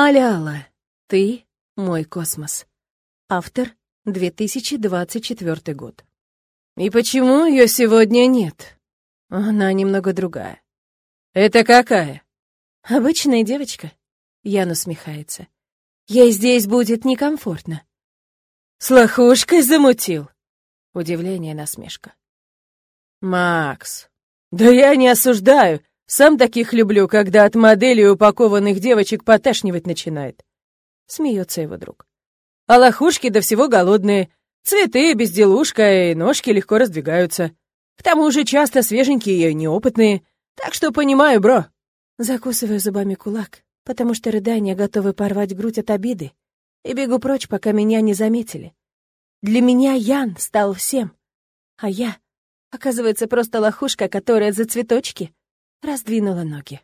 Аляла, ты — мой космос. Автор, 2024 год. И почему ее сегодня нет? Она немного другая. Это какая? Обычная девочка. Ян усмехается. Ей здесь будет некомфортно. С лохушкой замутил. Удивление, насмешка. Макс, да я не осуждаю. Сам таких люблю, когда от моделей упакованных девочек поташнивать начинает. Смеется его друг. А лохушки до всего голодные. Цветы, безделушка и ножки легко раздвигаются. К тому же часто свеженькие и неопытные. Так что понимаю, бро. Закусываю зубами кулак, потому что рыдания готовы порвать грудь от обиды, и бегу прочь, пока меня не заметили. Для меня Ян стал всем, а я, оказывается, просто лохушка, которая за цветочки раздвинула ноги.